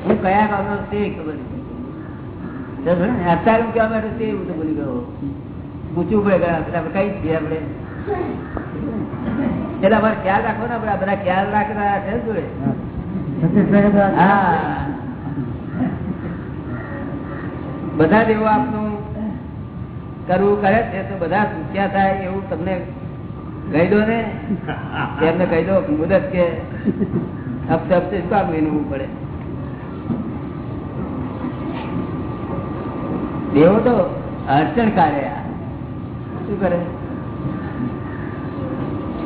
કયા કામ તે ખબર અત્યારે હું કહેવા બેઠો તે હું તો ભૂલી ગયો. પૂછવું પડે આપણે કઈ છીએ આપણે? એટલે અમારે ખ્યાલ રાખો ને આપણે. બધા ખ્યાલ રાખતા છે જોડે. હા. બધા જ એવું આપનું કરવું કરે છે તો બધા સુખ્યા થાય એવું તમને કહી દો ને. એમને કહી દો મુદત કે હપ્તે હપ્તે શું કામ એનું પડે? દેવો તો અડચણ કાઢે શું કરે?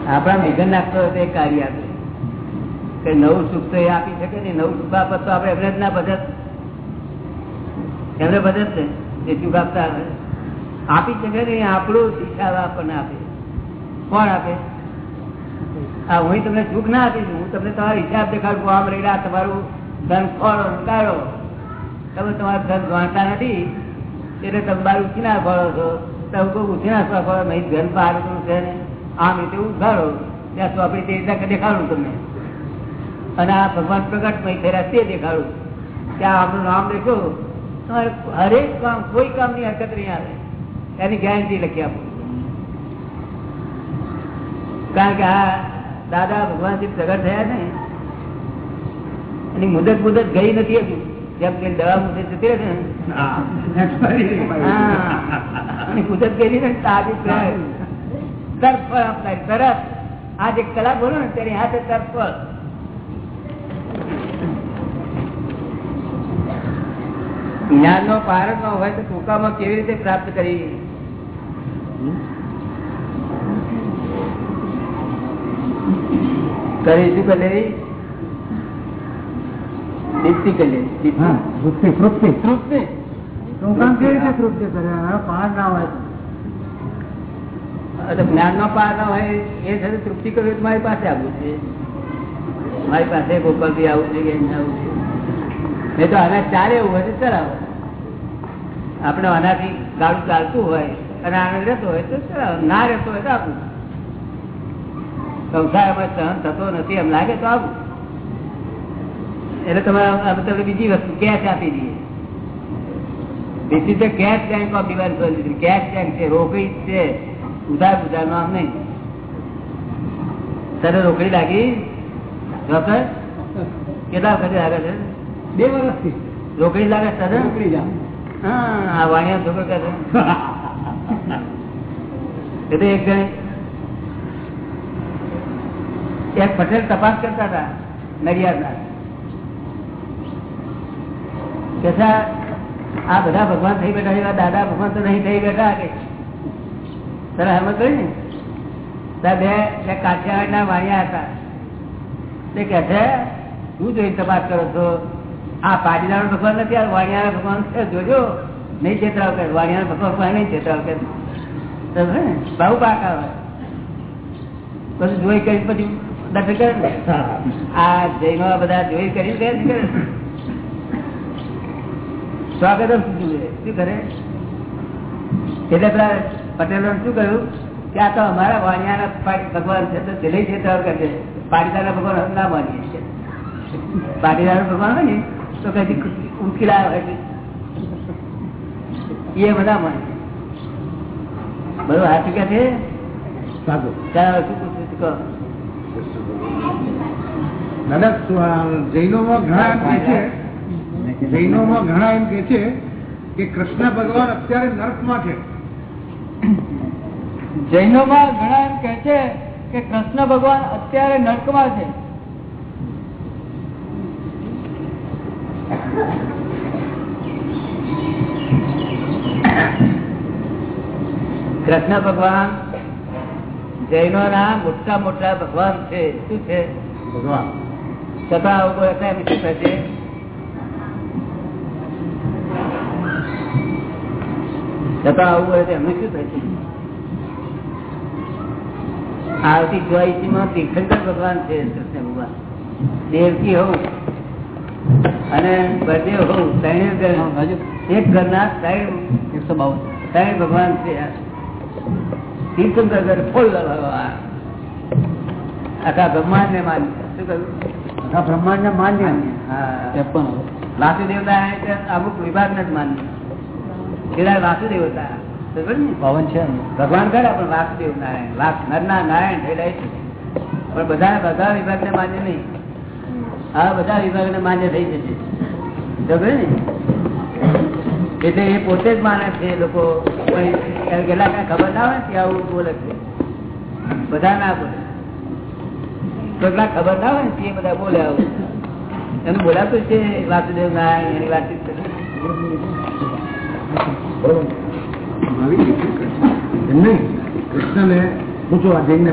આપણા મેઘન નાખતો હોય તો એ કાર્ય આપે. કે નવું સુખ તો એ આપી શકે ને નવું સુખ આપત તો આપણે એમને જ ના બચત એમને બચત ને? એ સુખ આપતા આપી. શકે ને આપણું શિક્ષા આપણને આપે. કોણ આપે? હા હું તમને સુખ ના આપીશ હું તમને તમારો હિસાબ દેખાડું. આમ રેડા તમારું ધન ખોળો ઉતારો તમે તમારું ધન ગણતા નથી. એટલે તમે બાર ઉછીના ફળો છો, તમે કોઈ ઉછીના ફળો નહીં ઘર બહાર છે ને, આમ રીતે ઉઘાડો. ત્યાં તો તે રીતે દેખાડું તમને. અને આ ભગવાન પ્રગટ મય થયેલા તે દેખાડું. ત્યાં આપણું નામ દેખો તમારે હરેક કામ, કોઈ કામની હરકત નહીં આવે. એની ગેરંટી લખી આપું. કારણ કે આ દાદા ભગવાન પ્રગટ થયા ને, એની મુદત મુદત ગઈ નથી હજુ. જેમ કે દવા મુદત જતી રહે ને. હા. એની ને તાજી તરત ફળ આપનાર. તરત આજ એક બોલો ને તેની હાથે તરત જ્ઞાન નો પારક નો હોય તો ટૂંકામાં કેવી રીતે પ્રાપ્ત કરી? કરી શું લેવી દીપ્તિ કે તૃપ્તિ તૃપ્તિ તૃપ્તિ શું કેવી રીતે તૃપ્તિ કરે? પાર ના હોય જ્ઞાન નો પાર ના હોય એ સાથે તૃપ્તિ કરવી મારી પાસે આવું છે. મારી પાસે ગોપાલભાઈ આવું છે કે આવું છે. નહીં તો આના ચારે એવું હોય ચલાવો આપણે આનાથી ગાડું ચાલતું હોય અને આનંદ રહેતો હોય તો ચલાવો ના રહેતો હોય તો આવું સંસાર આપણે સહન થતો નથી એમ લાગે તો આવું એટલે તમે તમને બીજી વસ્તુ કેશ આપી દઈએ. Is the cash bank of divine solution. Cash bank છે રોકડી છે. ઉધાર ઉધાર નો આમ નહીં. તારે રોકડી લાગી? ડોક્ટર કેટલા વખતે લાગે છે? બે વર્ષથી. રોકડી લાગે તારે? નીકળી જા હા વાણિયા છોકરો કહે છે. એ એક જણ એક પટેલ તપાસ કરતા હતા નડિયાદના. કે આ બધા ભગવાન થઈ બેઠા એવા દાદા ભગવાન તો નહીં થઈ બેઠા કે. તને હેમત કહ્યું ને? બે કાઠિયાવાડના વાણિયા હતા. તે કહે છે શું જોઈ તપાસ કરો છો. આ પાટીદાર ભગવાન નથી આ વાણિયા ભગવાન છે જોજો. નહીં ચેતરાવ કે વાણિયા ભગવાન પાસે નહીં ચેતરાવ કે બહુ પાકા આવે પછી જોઈ કરી પછી દર્શન કરે આ જૈનો બધા જોઈ કરી દે કરે સ્વાગતમ જુએ શું કરે? એટલે પેલા પટેલો શું કહ્યું? કે આ તો અમારા વાણિયાના ભગવાન છે તો દિલ્હી ચેતરાવ કરે પાટીદારના ભગવાન ના માનીએ છીએ. પાટીદાર ભગવાન હોય ને તો કઈ ઉકેલા એ બધા માને. બધું હાથ કે છે? દાદા જૈનો માં ઘણા છે. જૈનોમાં ઘણા એમ કે છે કે કૃષ્ણ ભગવાન અત્યારે નર્કમાં છે. જૈનોમાં ઘણા એમ કે છે કે કૃષ્ણ ભગવાન અત્યારે નર્કમાં છે. કૃષ્ણ ભગવાન જૈનો ના મોટા મોટા ભગવાન છે. શું છે? ભગવાન. છતાં આવું કોઈ હતા એમ શું કહે છે છતાં આવું હોય તો એમને શું છે? આવતી ચોઈસી માં તીર્થંકર ભગવાન છે કૃષ્ણ ભગવાન. દેવકી હોઉં અને બળદેવ હોઉં ત્રણે એક ઘરના ત્રણ એકસો બાવન. ત્રણ ભગવાન છે. તીર્થંકર ફૂલ આખા બ્રહ્માંડ ને માન્ય શું કહ્યું? આ બ્રહ્માંડ માન્ય. હા. ત્રેપન. નારાયણ એટલે અમુક વિભાગ જ માન્ય. પેલા વાસુદેવ હતા. પવન છે ભગવાન ખરા પણ વાસુદેવ નારાયણ. વાસ નરના નારાયણ છે. પણ બધા બધા વિભાગને માન્ય નહીં. આ બધા વિભાગને માન્ય થઈ જશે. સમજે ને એટલે એ પોતે જ માને છે લોકો. કોઈ કેટલાક ખબર ના હોય ને આવું બોલે છે. બધા ના બોલે. કેટલાક ખબર ના હોય ને તે બધા બોલે આવું. એનું બોલાતું છે વાસુદેવ નારાયણ એની વાતચીત નહીં કૃષ્ણને પૂછો આ જઈને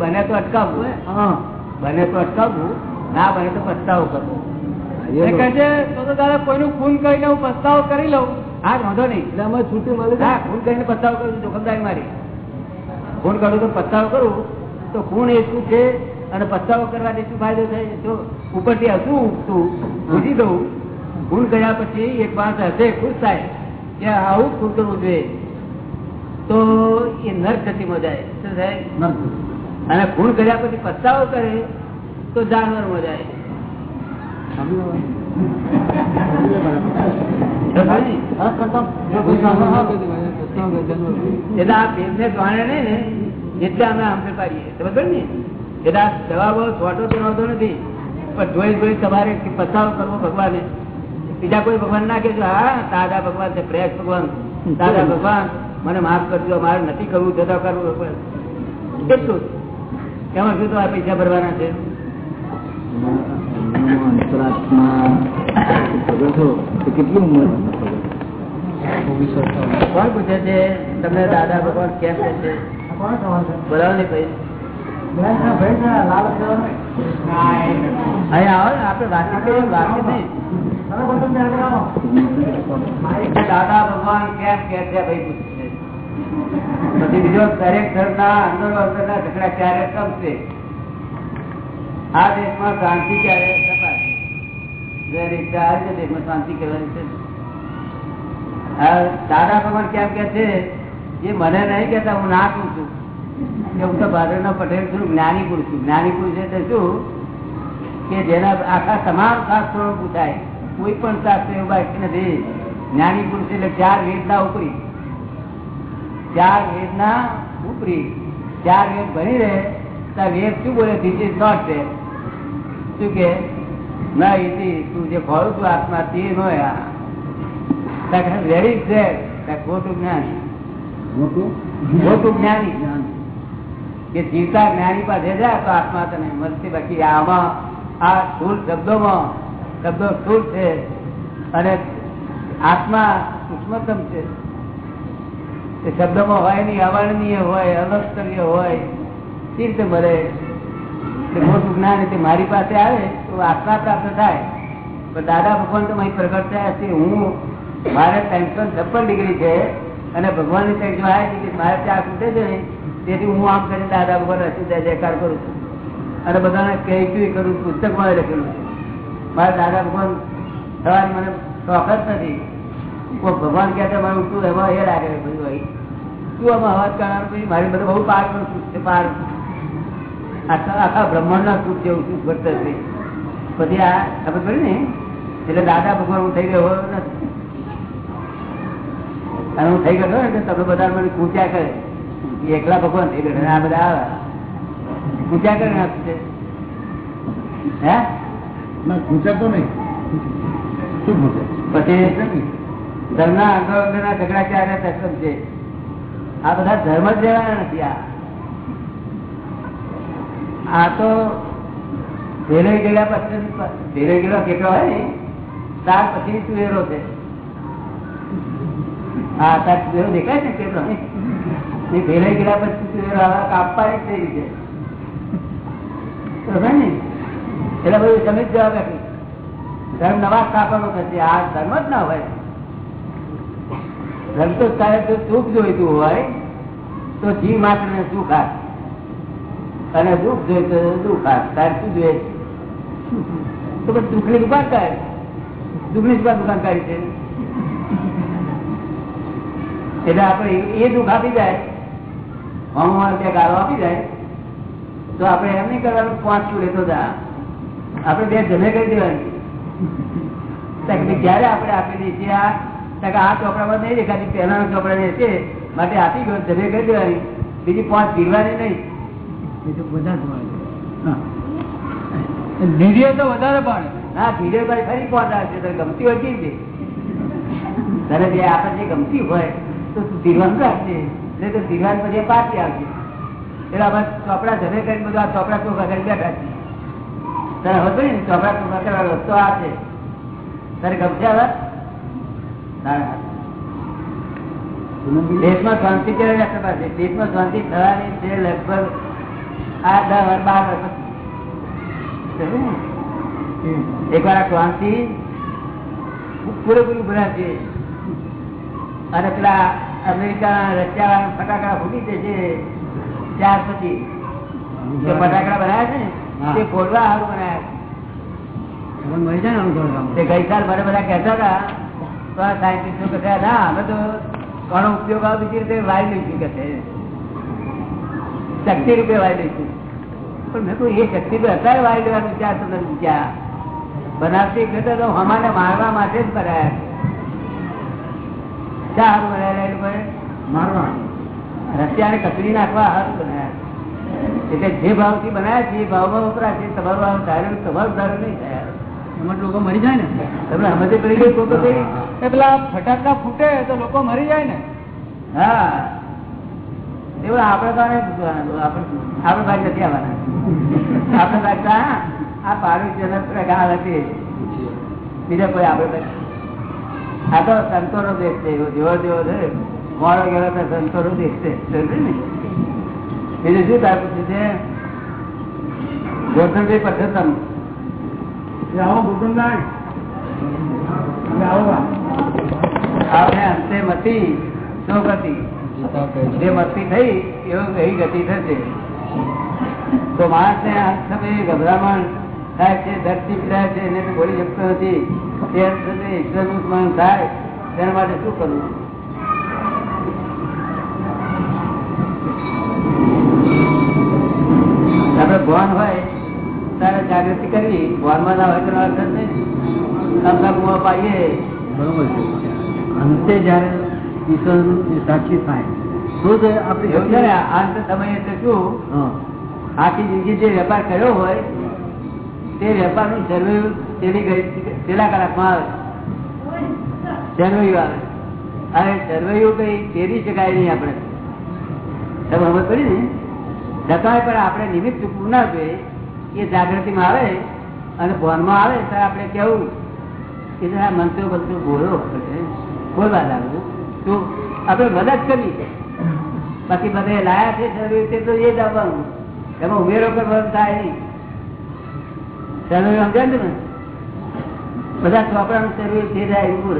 બને તો અટકાવવું બને તો અટકાવવું ના બને તો પસ્તાવો કરવો. એ કહે છે તો તો દાદા કોઈનું ખૂન કરીને હું પસ્તાવો કરી લઉં. હા વાંધો નહીં. આમાં છૂટી મળે હા ખૂન કરીને પસ્તાવો કરું જોખમદારી મારી. ખૂન કરું તો પસ્તાવો કરું તો ખૂન એ શું છે? અને પસ્તાવો કરવાથી શું ફાયદો થાય જો ઉપરથી હતું ઉગતું ભૂજી દઉં ભૂલ ગયા પછી એક માણસ હશે ખુશ થાય કે આવું જ કરવું જોઈએ. તો એ નર ગતિમાં જાય શું થાય? અને ભૂલ કર્યા પછી પસ્તાવો કરે તો જાનવર મજા જાય એટલે આ ભેદને જાણે નહીં ને એટલે અમે આમ પાડીએ સમજ ને? આ જવાબો છોટો તો વાંધો નથી, પણ જોઈ જોઈ તમારે પસ્તાવો કરવો ભગવાને. બીજા કોઈ ભગવાન ના કે હા ભગવાન છે, પ્રેસ ભગવાન, દાદા ભગવાન, મને માફ કરજો, મારે નથી કરવું, જતા કરવું ભગવાન એટલું એમાં શું તો આ પૈસા ભરવાના છે? કેટલું કોણ પૂછે છે? તમને દાદા ભગવાન કેમ છે? બોલાવો ને ભાઈ. દાદા ભગવાન કેમ કે છે ભાઈ પૂછે છે પછી બીજો દરેક ધર્મના અંદર અંદરના ઝઘડા ક્યારે કમશે આ દેશમાં શાંતિ ક્યારે કપાશે જે રીતે આ રીતે દેશમાં શાંતિ કરવાની છે આ દાદા ભગવાન કેમ કે છે એ મને નહીં કેતા હું ના કહું છું કે હું તો ભાદરના પટેલ છું જ્ઞાની પુરુષ છું. જ્ઞાની પુરુષ એટલે શું? કે જેના આખા તમામ શાસ્ત્રો પૂછાય કોઈ પણ શાસ્ત્ર એવું બાકી નથી. જ્ઞાની પુરુષ એટલે ચાર વેદના ઉપરી. ચાર વેદના ઉપરી. ચાર વેદ ભણી રહે તો વેદ શું બોલે? ધીસ ઇઝ નોટ છે શું કે? ના એથી તું જે ખોરું છું આત્મા તે નો વેરી ખોટું જ્ઞાન. ખોટું? જ્ઞાની. કે જીવતા જ્ઞાની પાસે જાય તો આત્મા તને મળશે. બાકી આમાં આ સ્થૂળ શબ્દોમાં, શબ્દો સ્થૂળ છે અને આત્મા સૂક્ષ્મતમ છે. એ શબ્દોમાં હોય નહીં, અવર્ણનીય હોય અલસ્તરીય હોય તે રીતે મળે મોટું જ્ઞાન એટલે મારી પાસે આવે તો આત્મા પ્રાપ્ત થાય. પણ દાદા ભગવાન તો અહીં પ્રગટ થયા છે. હું, મારે ટેન્શન છપ્પન ડિગ્રી છે અને ભગવાનની જો આવે છે મારે ત્યાં છૂટે છે ને તેથી હું આમ કરીને દાદા ભગવાન રસી જય, જયકાર કરું છું. અને બધાને કહી કરું છું પુસ્તકમાં લખેલું છે. મારા દાદા ભગવાન થવાની મને શોખ નથી. કોઈ ભગવાન કહેતા મારે ઉઠું એમાં એ લાગે બધું ભાઈ શું આમાં અવાજ કરવાનું પછી મારી બધું બહુ પાર પણ સુખ છે, પાર આખા આખા બ્રહ્માંડના સુખ જેવું સુખ વર્તે છે. પછી આ ખબર પડી ને? એટલે દાદા ભગવાન હું થઈ ગયો નથી. અને હું થઈ ગયો એટલે તમે બધા મને ખૂંચ્યા કરે. એકલા ભગવાન થઈ ગયો આ બધા આવે. પૂજા કરે ને છે હે? ના પૂછાતો નહીં. શું પૂછે? પછી ધર્મના અંદર અંદરના ઝઘડા ક્યારે તકમ છે? આ બધા ધર્મ જ લેવાના નથી આ. આ તો ધેરે ગયેલા પછી ધેરે ગયેલો કેટલો હોય ને? ત્યાર પછી સુવેરો છે. હા તાર સુવેરો દેખાય ને કેટલો? ભેરાઈ ગયા પછી કાપવાની જ થઈ ને? એટલે બધું તમે જ જવાબ આપી ધર્મ નવા સ્થાપનો થશે આ ધર્મ જ ના હોય. ધર્મ તો સાહેબ જો સુખ જોઈતું હોય, તો જીવ માત્ર ને સુખ આપ. અને દુઃખ જોઈતું તો દુઃખ આપ. તારે શું જોઈએ? તો પછી દુઃખની દુકાન કાઢ દુઃખની દુકાન દુકાન કાઢી છે? એટલે આપણે એ દુઃખ આપી જાય. હમ બે ગાળો આપી જાય. તો આપણે એમ નહીં કરવાનું પાંચ લેતો જા આપણે બે જમે કરી દેવાની. જયારે કે આપી આપણે આપેલી છે આ આ ચોપડામાં નહીં દેખાતી પહેલાનો ચોપડા છે માટે આપી ગયો જમે કરી દેવાની. બીજી પાંચ પીરવાની નહીં. એ તો બધા જ ધીરે તો વધારે પણ ના ધીરે ભાઈ ફરી પાંચ આવશે તો ગમતી હોય કેવી છે તને જે આપણે જે ગમતી હોય તો તું ધીરવાનું રાખશે નહીં તો ધીરવાન પછી પાછી આવશે. એટલે અમે ચોપડા જમે કરીને બધું આ ચોપડા ચોખા કરી બેઠા છીએ. તને હતો ને ચોપડા ચોખા કરવા રસ્તો આ છે? તારે ગમશે હવે દેશમાં શાંતિ કેવી રીતે પાસે દેશમાં શાંતિ થવાની છે લગભગ આ દસ વર્ષ બાર વર્ષ? એકવાર આ ક્રાંતિ પૂરેપૂરી ભરાશે અને પેલા અમેરિકા રશિયા ફટાકડા ફૂટી જશે ત્યાર પછી. જે ફટાકડા બનાવ્યા છે ને તે ફોડવા સારું બનાવ્યા મળી તે ગઈકાલ મને બધા કહેતા હતા તો આ સાયન્ટિસ્ટો કહે ના અમે તો ઘણો ઉપયોગ આવે બીજી રીતે વાય લઈશું કે છે. શક્તિ રૂપે વાય લઈશું. પણ મેં કહ્યું એ શક્તિ રૂપે અત્યારે વાય લેવાનો વિચાર તો નથી વિચાર બનાવતી વખતે તો હમાને મારવા માટે જ બનાયા છે. સારું બનાવેલા એ લોકોએ. મારવા રશિયાને કચરી નાખવા સારું બનાયા એટલે જે ભાવથી બનાવ્યા છે એ ભાવમાં વપરાશે તમારો ભાવ ધાર્યો તમારું ધાર્યું નહીં થયા. એમાં લોકો મરી જાય ને. તમને સમજ પડી ગઈ એ પેલા ફટાકડા ફૂટે તો લોકો મરી જાય ને. હા. એવું આપણે તો. આપણે ભાઈ નથી આવવાના. આપણે ભાઈ તો આ પાડોશ જનક ગાળ હતી. બીજા કોઈ આપણે ભાઈ આ તો સંતો નો દેશ છે જેવો જેવો છે મોડો ગયો તો સંતો નો દેશ છે બીજું શું થાય પૂછ્યું છે? ગોઠણભાઈ પઠ્ઠમ આવો ગુરુદાન આવો આપણે અંતે મતી શું ગતિ? જે મસ્તી થઈ એવું એવી ગતિ થશે. તો માણસ ને આ સમયે ગભરામણ થાય છે ધરતી પીડાય છે એને તો બોલી શકતો નથી. તે અંતે ઈશ્વરનું સ્મરણ થાય તેના માટે શું કરવું? આપડે ભવાન હોય તારે જાગૃતિ કરવી ભવાનમાં ના હોય તો અર્થ નહીં. આપણા ગુવા પાઈએ બરોબર છે. અંતે જયારે ઈશ્વરનું સાક્ષી થાય. તો જ આપણી અંત સમયે શું? આખી જિંદગી જે વેપાર કર્યો હોય તે વેપારનું જરૂર તેની ગઈ પેલા કલાકમાં આવે. જરૂરી આવે. અરે સર્વૈયું કઈ તેરી શકાય નહીં આપણે. તમે ખબર પડી ને? છતાંય પણ આપણે નિમિત્ત ચૂકવું ના જોઈએ એ જાગૃતિમાં આવે અને ભવનમાં આવે તો આપણે કેવું? કે જરા મંત્રો બંત્રો બોલો બોલવા લાગવું તો આપણે મદદ કરવી બાકી બધે લાયા છે જરૂર તે તો એ જ આવવાનું. એમાં ઉમેરો કરવાનો થાય નહીં. સમજાય ને બધા છોકરાનું સર્વે થઈ જાય એવું.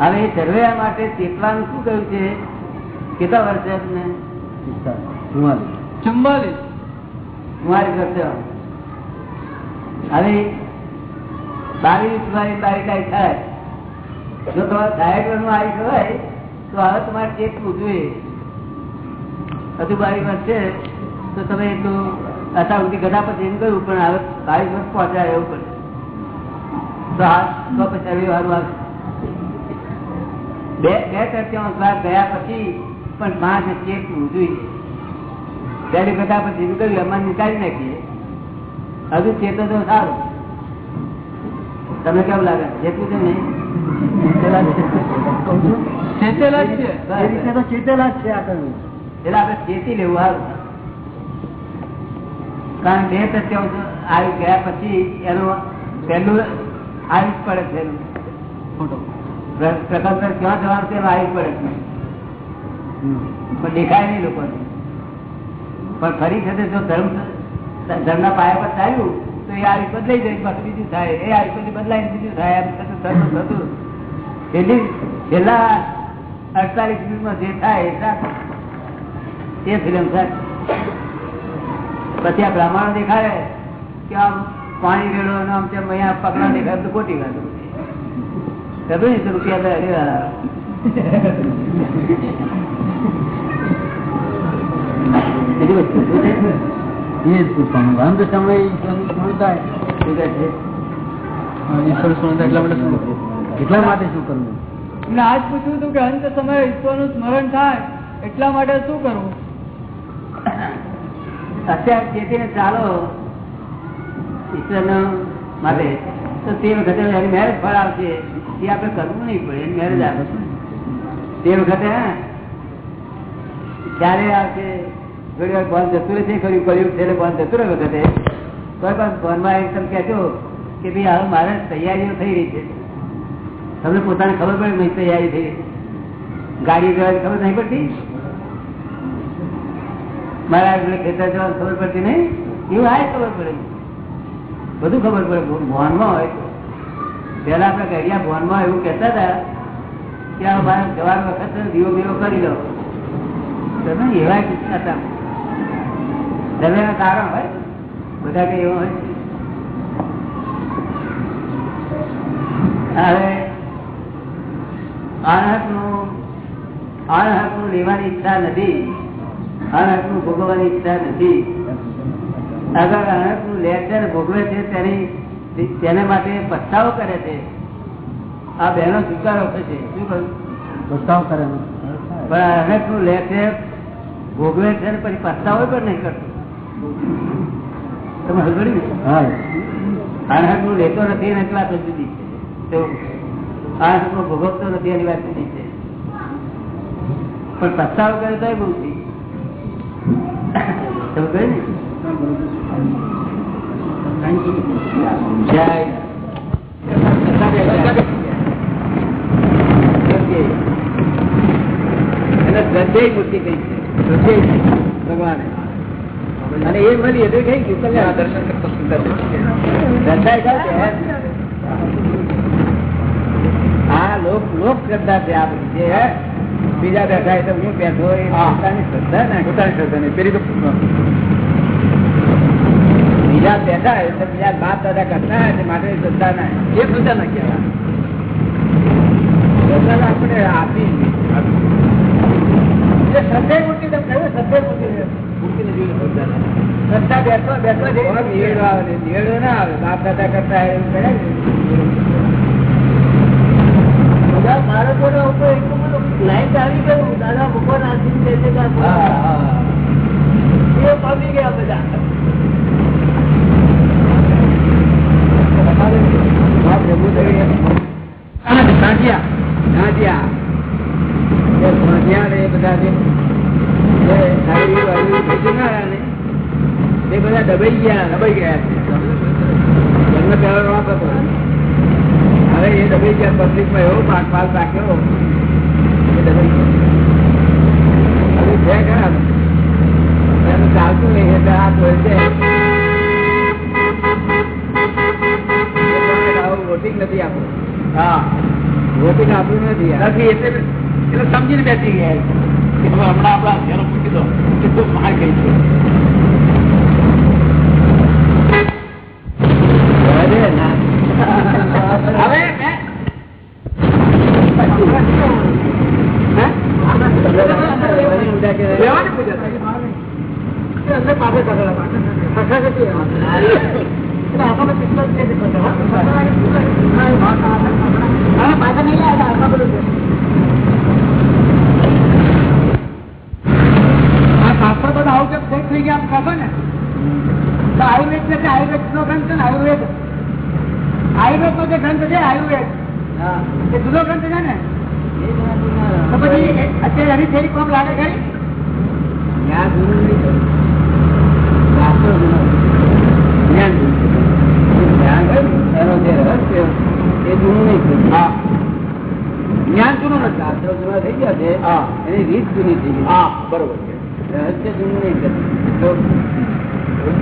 હવે એ સર્વે માટે ચેતવાનું શું કહ્યું છે? કેટલા વર્ષ તમને? ચુમ્માલીસ. કુમારી વર્ષ હવે બાવીસ તારીખ આવી થાય. જો તમારે સાહેબનું આવી હોય તો હવે તમારે ચેતવું જોઈએ હજુ બાવીસ વર્ષે તો તમે એટલું અત્યાર સુધી ગધા એમ કહ્યું પણ હવે બાવીસ વર્ષ પહોંચ્યા એવું પડે તો આ તો પછી હવે સારું બે બે તૃતીયાંશ વાર ગયા પછી પણ પાંચ ચેક જોઈએ ત્યારે ગધાપતિ એમ કહ્યું અમારે નીકાળી નાખીએ. હજુ ચેતો તો સારું. તમને કેવું લાગે? જેટલું છે નહીં? ચેતેલા જ છે. તો ચેતેલા જ છે આ કહ્યું એટલે આપણે ચેતી લેવું સારું. કારણ બે તથ્યાંશ આવી ગયા પછી એનું પહેલું આવી પડે છે. ફોટો. પ્રકલ્પ ક્યાં જવાનું છે આવી પડે છે. પણ દેખાય નહીં લોકોને. પણ ફરી સાથે જો ધર્મ ધર્મના પાયા પર ચાલ્યું તો એ આવી બદલાઈ જાય. પાછું બીજું થાય. એ આવી પછી બદલાય બીજું થાય. એમ થતું થતું થતું. છેલ્લી છેલ્લા અડતાલીસ મિનિટમાં જે થાય એ ફિલ્મ થાય પછી આ બ્રાહ્મણ દેખાડે કે આમ પાણી રેડો આમ તેમ અહીંયા પગલા દેખાય તો ખોટી વાત ખબર ને રૂપિયા ઈશ્વર એટલા માટે શું કરવું? એટલા માટે શું કરવું? એમને આજ પૂછ્યું હતું કે અંત સમયે ઈશ્વરનું સ્મરણ થાય એટલા માટે શું કરવું? અત્યારે ચેતીને ચાલો ઈશ્વર માટે. તો તે વખતે એની મેરેજ ફળ આવશે. એ આપણે કરવું નહીં પડે, એની મેરેજ આવે તે વખતે ક્યારે આવશે થોડી વાર બંધ જતું રહેશે કર્યું કર્યું છે બંધ જતું રહે વખતે. કોઈ પણ ફોનમાં એક તમે કહેજો કે ભાઈ હવે મારે તૈયારીઓ થઈ રહી છે. તમને પોતાને ખબર પડે નહીં તૈયારી થઈ ગાડી ખબર નહીં પડતી? મારા ખેતર જવાનું ખબર પડતી નહીં? એવું આ ખબર પડે. બધું ખબર પડે. ભવનમાં હોય પેલા આપણે ઘડિયા ભવનમાં એવું કહેતા હતા કે આ મારે જવાર વખત દીવો બીવો કરી લો તમે એવા કિસ્સા હતા. દરિયાના કારણ હોય. બધા કઈ એવું હોય. હવે અનહકનું નું લેવાની ઈચ્છા નથી. અનહકનું ભોગવવાની ઈચ્છા નથી. અગરનું લે છે ને ભોગવે છે તેની તેને માટે પસ્તાવો કરે છે. આ બહેનો સ્વીકારો થશે શું કહ્યું? પસ્તાવો કરે પણ અનર્થનું લે છે ભોગવે છે ને પછી પસ્તાવો પણ નહીં કરતો. તમે હલગડ્યું અનર્થનું લેતો નથી એને વાત જુદી છે. અનર્થનું ભોગવતો નથી એની વાત જુદી છે પણ પસ્તાવો કરે તો બહુ મૂર્તિ કહી છે શ્રદ્ધેય ભગવાને અને એ મળી એટલે થઈ ગયું કલ્યાણ દર્શન કરતો સુંદર શ્રદ્ધા એ કાંઈ છે? હા લોક લોક શ્રદ્ધા છે આ બધી જે બીજા બેઠા એ તો હું બેઠો એ પોતાની શ્રદ્ધા ને પોતાની શ્રદ્ધા નહીં. પેલી તો બીજા બેઠા એ તો બીજા બાપ દાદા કરતા એટલે માટે શ્રદ્ધા ના એ શ્રદ્ધા ના કહેવાય શ્રદ્ધા આપણે આપી. શ્રદ્ધા મૂર્તિ તમે કહ્યું શ્રદ્ધા મૂર્તિ મૂર્તિને જોઈને શ્રદ્ધા ના શ્રદ્ધા બેઠો બેઠો છે નિવેડો આવે નિવેડો ના આવે. બાપ દાદા કરતા હોય એવું કરે ને? બધા લાઈટ આવી ગયું દાદા ભગવાન આશીર્વાદ દે છે કે આ એ પામી ગયા બધા એ બધા દબાઈ ગયા દબાઈ ગયા છે એમને પહેલો વાંક હતો હવે એ દબાઈ ગયા પબ્લિકમાં એવો પાક પાલ રાખ્યો એ દબાઈ ગયા હવે છે ખરા એનું ચાલતું નહીં એટલે આ જોઈ છે વોટિંગ નથી આપણું હા વોટિંગ આપણું નથી નથી એટલે એટલે સમજીને બેસી ગયા કે હવે હમણાં આપણા ઘેરો મૂકી દો કેટલું માર ગઈ છે હવે આયુર્વેદ છે આયુર્વેદ નો ગ્રંથ છે ને આયુર્વેદ આયુર્વેદ નો જે ગ્રંથ છે આયુર્વેદ એ જુદો ગ્રંથ છે ને તો પછી અત્યારે એની થોડી કોમ લાગે ખરી? જ્ઞાન જૂનું જ્ઞાન જૂનું નથી. શાસ્ત્રો જૂના થઈ ગયા છે હા. એની રીત જૂની થઈ ગઈ હા બરોબર છે. રહસ્ય જૂનું નહીં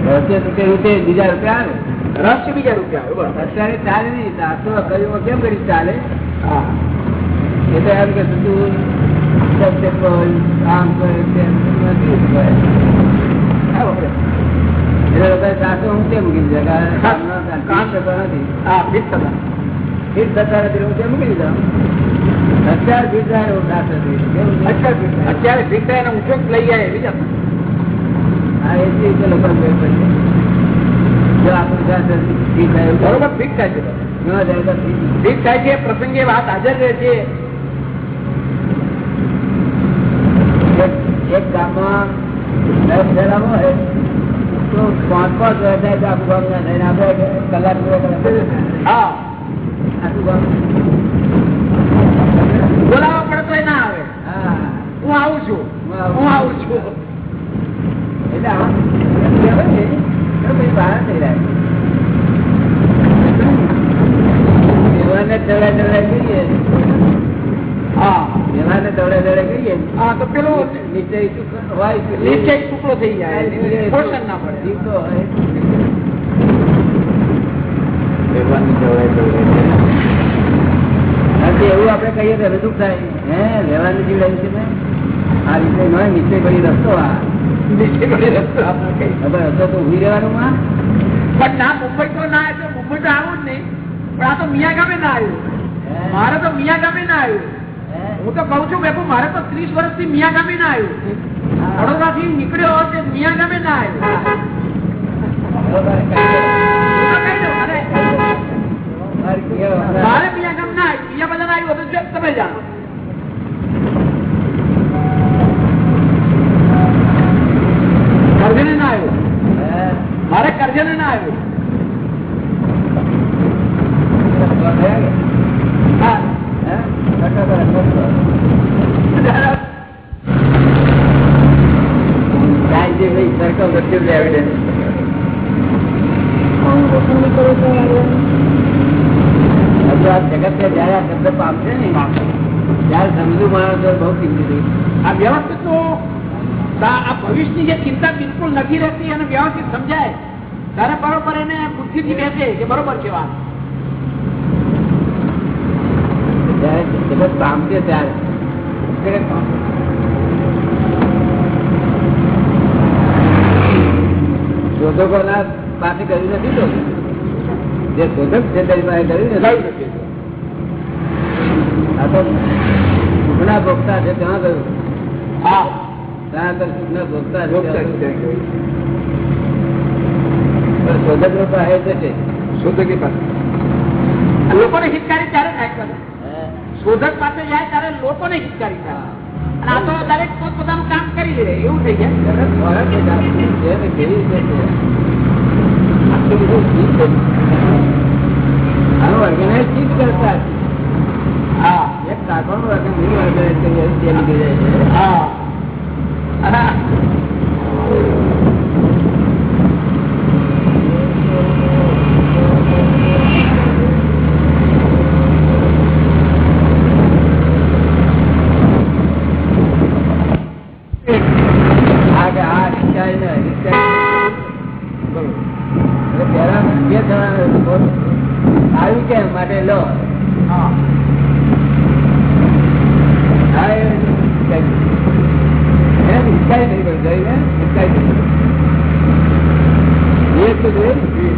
રહસ્ય રૂપે બીજા રૂપિયા આવે. રહસ્ય બીજા રૂપિયા અત્યારે ચાલે નહીં. શાસ્ત્રો કેમ કરી ચાલે? હા. એ તો એમ કે તું સત્ય બોલ આમ કર તેમ કર, નથી બોલ. બરોબર. એટલે લોકોએ શાસ્ત્રો હું કેમ મૂકી દીધા કે કામ કામ કામ થતો નથી હા બીજ થતા ફીટ થતા નથી હું કેમ મૂકી દીધા અત્યાર ફીટ થાય એવું શાસ્ત્ર થઈ કેવું છે? અત્યારે અત્યારે ભીખતા એનો ઉપયોગ લઈ જાય બીજા હા એ જ રીતે લોકોને ભેદ પડે છે. જો આપણું ઠીક થાય એવું બરોબર ફિટ થાય છે ન જાય તો ઠીક. ફિટ થાય છે પ્રસંગે વાત હાજર રહે છે એક- ગામમાં દસ જણા હોય તો પાંચ પાંચ થાય તો આખું ગામ ના થાય આપણે કલાક હા. આખું ગામ. બોલાવવા પડતો ના આવે. હા. હું આવું છું. હું આવું છું. એટલે આમ બહાર થઈ રહ્યા વ્યવહારને દવડે દવડે કરીએ હા વ્યવહારને દવડે દવડે કરીએ હા તો પેલો નિશ્ચય શું હોય શું નિશ્ચય ટુકડો થઈ જાય પોષણ ના પડે જીવ તો તો એવું આપણે કહીએ તો રજૂ થાય. હે વ્યવહારને જીવડાવ્યું છે મેં આ રીતે ન હોય, નિશ્ચય કરી રસ્તો આ. રસ્તો. આપણે કહીએ. તો ઊભી રહેવાનું માં પણ ના મુંબઈ તો ના એટલે મુંબઈ તો આવું જ નહીં. પણ આ તો મિયા ગામે ના આવ્યું. મારે તો મિયા ગામે ના આવ્યું. હું તો કઉ છું બેપુ મારે તો ત્રીસ વર્ષથી મિયા ગામે ના આવ્યું વડોદરા થી નીકળ્યો તે મિયા ગામે ના આવ્યું મારે મિયા ગામ ના આવ્યું બીજા બધા આવ્યું હતું તમે જાણો કરજણે ના આવ્યું મારે કરજણે ના આવ્યું હા જગત જયારે આ શબ્દ પામશે ને ત્યારે સમજુ કિંમતી આ વ્યવસ્થિતનું આ ભવિષ્યની જે ચિંતા બિલકુલ નથી રહેતી અને વ્યવસ્થિત સમજાય. ત્યારે બરોબર એને બુદ્ધિથી બેસે કે બરોબર છે વાત ત્યારે. પાસે કર્યું નથી તો? જે શોધક છે તેની પાસે કર્યું નથી. આ તો સુખના ભોગતા છે ત્યાં ગયું હા. ત્યાં આગળ સુખના ભોગતા છે ભોગતા ત્યાં છે. ગયું. પણ શોધક લોકો આવે છે. તે. લોકોને હિતકારી ત્યારે થાય શોધક પાસે જાય ત્યારે લોકોને હિતકારી થાય. આ તો દરેક પોત પોતાનું કામ કરી લે એવું થઈ જાય. ને કેવી રીતે organize કરતા હા. હા અને આ કે આ રિક્ષાએ ને રિક્ષાએ. એટલે પહેલા બે જણાને બોલ. આવ્યું કેમ માટે લો હા હા, એ રિક્ષાએ. એને રિક્ષાએ નહીં કર્યું. જોયું ને? રિક્ષાએ નહીં કર્યું. એ જ તો જોયું ને?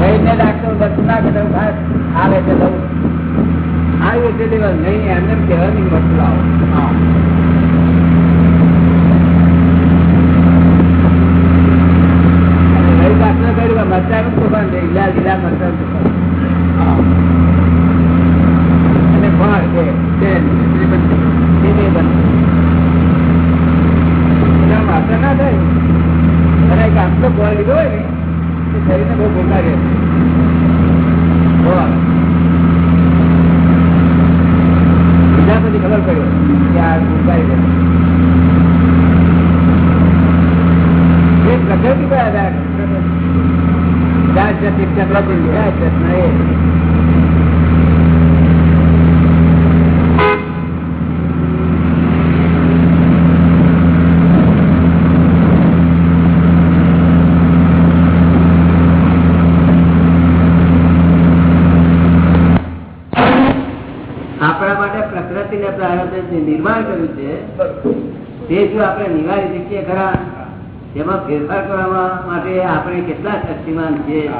વૈદ્ય ડાક્ટર બસ ના કરે ખાસ આવે છે લઉં આવ્યું છે લેવા નહીં એમને એમ કહેવાની વસ્તુ લાવો હા અને વૈદ્ય ડાક્ટર કર્યું મરચાનું દુકાન છે લીલા લીલા મરચાનું દુકાન હા અને ફળ છે તેલ, તે બે બંધ. એના માત્ર ના થાય અને એક આટલો ફળ લીધો હોય ને એ શરીરને બહુ ભૂખા રહે ફળ. બીજા પછી ખબર પડ્યો કે આ ભૂખાઈ રહે એ પ્રકૃતિ પર આધાર છે. જાત જાતની પ્રકૃતિ જાત જાતના એ આપણા માટે પ્રકૃતિ ને પ્રારબ્ધ જે નિર્માણ કર્યું છે તે જો આપણે નિવારી શકીએ ખરા? તેમાં ફેરફાર કરવા માટે આપણે કેટલા શક્તિમાન છીએ?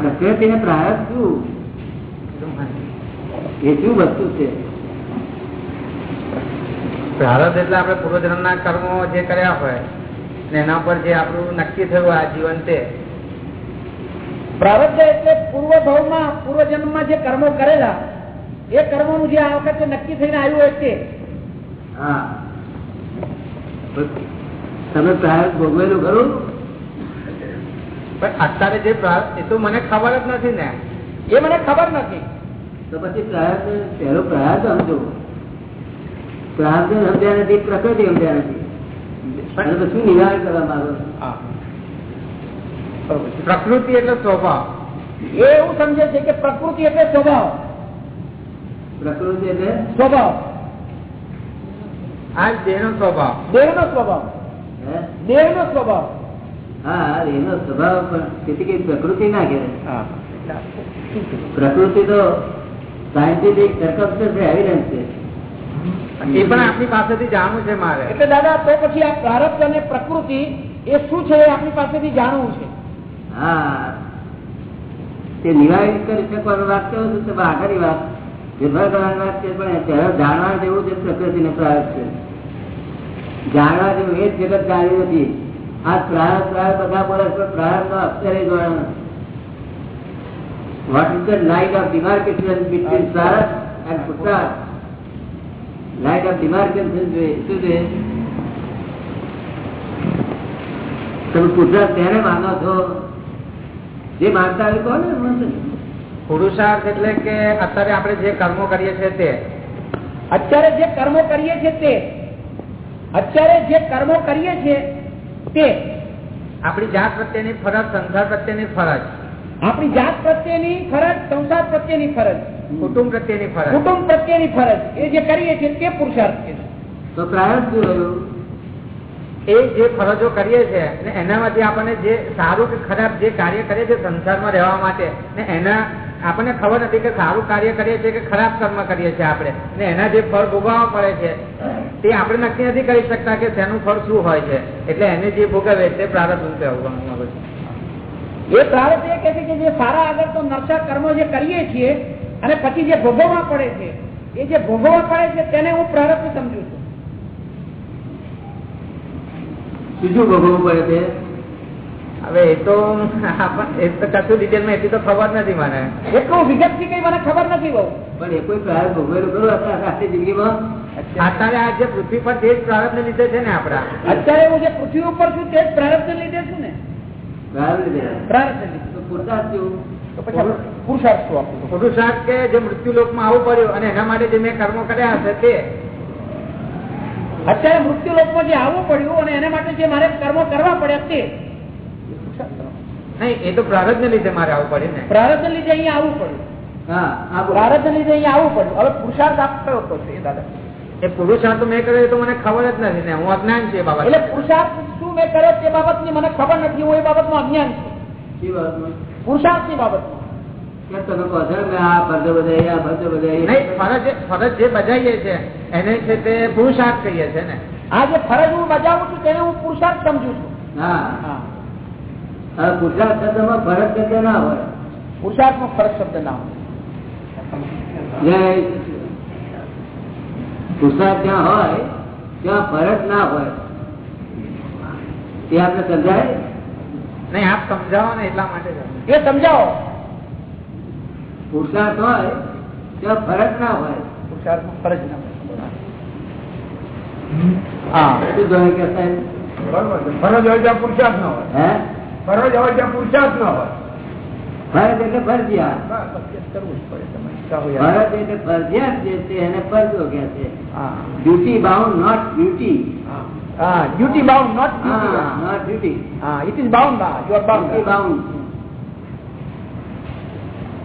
પ્રકૃતિ ને પ્રારબ્ધ શું? એ શું વસ્તુ છે? પ્રારબ્ધ એટલે આપણે પૂર્વજન્મ ના કર્મો જે કર્યા હોય ને એના પર જે આપણું નક્કી થયું આ જીવન તે. પ્રારબ્ધ એટલે પૂર્વ ભાવમાં પૂર્વજન્મમાં જે કર્મો કરેલા એ કર્મોનું જે આ વખતે નક્કી થઈને આવ્યું હોય છે તમે પ્રારબ્ધ ભોગવેલું ખરું? પણ અત્યારે જે પ્રારબ્ધ એ તો મને ખબર જ નથી ને. એ મને ખબર નથી. તો પછી પ્રારબ્ધ પહેલો પ્રારબ્ધ સમજો. પ્રારબ્ધ સમજ્યા નથી પ્રકૃતિ સમજ્યા નથી. શું પછી નિવારણ કરવા માંગો પ્રકૃતિ એટલે સ્વભાવ. એ એવું સમજે છે કે પ્રકૃતિ એટલે સ્વભાવ. પ્રકૃતિ એટલે સ્વભાવ. આ દેહનો સ્વભાવ. દેહનો સ્વભાવ. દેહનો સ્વભાવ. હા એનો સ્વભાવ પણ તેથી પ્રકૃતિ ના કહેવાય. પ્રકૃતિ તો સાયન્ટિફિક સર્કમસ્ટન્સ એવિડન્સ છે. એ પણ આપણી પાસેથી જાણવું છે મારે. એટલે દાદા તો પછી આ પ્રારબ્ધ અને પ્રકૃતિ એ શું છે એ આપણી પાસેથી જાણવું છે? હા. તે નિવારિત કરી શકવાનું વાત કેવું છે? આગળની વાત. જાણવા જેવું એ બધા બોલે છે. પ્રારબ્ધ નો અક્ષરે જોવાનો what is the light of demarcation between પ્રારબ્ધ એન્ડ પુરુષાર્થ લાઇટ ઓફ શું છે? તમે પુરુષાર્થ ત્યારે માનો છો? જે માનતા હોય કોને? પુરુષાર્થ એટલે કે અત્યારે આપણે જે કર્મો કરીએ છીએ તે. અત્યારે જે કર્મો કરીએ છીએ તે. અત્યારે જે કર્મો કરીએ છીએ તે. આપણી જાત પ્રત્યેની ફરજ સંસાર પ્રત્યેની ફરજ. આપણી જાત પ્રત્યેની ફરજ સંસાર પ્રત્યેની ફરજ. કુટુંબ પ્રત્યેની ફરજ. કુટુંબ પ્રત્યેની ફરજ. એ જે કરીએ છીએ તે પુરુષાર્થ છે. તો શું રહ્યું? એ જે ફરજો કરીએ છીએ ને એનામાંથી આપણને જે સારું કે ખરાબ જે કાર્ય કરીએ છીએ સંસારમાં રહેવા માટે ને એના આપણને ખબર નથી કે સારું કાર્ય કરીએ છીએ કે ખરાબ કર્મ કરીએ છીએ આપણે. ને એના જે ફળ ભોગવવા પડે છે તે આપણે નક્કી નથી કરી શકતા કે તેનું ફળ શું હોય છે. એટલે એને જે ભોગવે તે પ્રારંભ રૂપે આવવાનું છું એ પ્રારબ્ધ એ કહે છે કે જે સારા આગળ તો નરસા કર્મો જે કરીએ છીએ અને પછી જે ભોગવવા પડે છે એ જે ભોગવવા પડે છે તેને હું પ્રારંભ સમજુ છું. બીજું ભોગવવું પડે હવે એ તો એ તો કશું ડિટેલમાં એટલી તો ખબર નથી મને. એટલું વિગતથી કઈ મને ખબર નથી બહુ. પણ એ કોઈ પ્રયાસ ભોગવેલું ખરું આખી જિંદગીમાં? અત્યારે આ જે પૃથ્વી પર તે જ પ્રારબ્ધ લીધે છે ને આપડા અત્યારે હું જે પૃથ્વી ઉપર છું તે જ પ્રારબ્ધ લીધે છું ને. પુરુષાર્થ કે જે મૃત્યુ લોકમાં આવવું પડ્યું અને એના માટે જે મેં કર્મો કર્યા હશે તે? અત્યારે મૃત્યુ લોકમાં જે આવવું પડ્યું અને એના માટે જે મારે કર્મો કરવા પડ્યા તે? નહીં એ તો પ્રારબ્ધ ને લીધે મારે આવવું પડે ને. પ્રારબ્ધ લીધે અહીંયા આવવું પડ્યું. પ્રારબ્ધ લીધે અહીંયા આવવું પડ્યું. હવે પુરુષાર્થ આપતો હતો એ દાદા? એ પુરુષાર્થ મેં કર્યો તો મને ખબર જ નથી ને હું અજ્ઞાન છે બાબત. એટલે પુરુષાર્થ શું મેં કર્યો તે બાબતની મને ખબર નથી હું એ બાબતમાં અજ્ઞાન છું. પુરુષાર્થની પુરુષાર્થની બાબતમાં. કેમ તમે કહો છો ને આ ફરજો બધાઈ, આ ફરજો બધાઈ? નહીં ફરજ ફરજ જે બજાવીએ છે એને છે તે પુરુષાર્થ કહીએ છે ને. આ જે ફરજ હું બજાવું છું તેને હું પુરુષાર્થ સમજુ છું. હા. પુરુષાર્થ શબ્દમાં ફરજ શબ્દ ના હોય? પુરુષાર્થમાં ફરજ શબ્દ ના હોય. જય પુરુષાર્થ જ્યાં હોય ત્યાં ફરજ ના હોય. એ આપણે સમજાય? નહીં આપ સમજાવો ને એટલા માટે એ સમજાવો. પુરુષાર્થ હોય ત્યાં ફરજ ના હોય. પુરુષાર્થમાં ફરજ ના હોય. હા. શું જોયું કે સાહેબ? ફરજ હોય ત્યાં પુરુષાર્થ ના હોય. હે? ફરજ હોય ત્યાં પુરુષાર્થ ન હોય. ફરજ એટલે ફરજિયાત. ફરજ એટલે ફરજિયાત જે છે એને ફરજો કે છે. ડ્યુટી બાઉન્ડ નોટ ડ્યુટી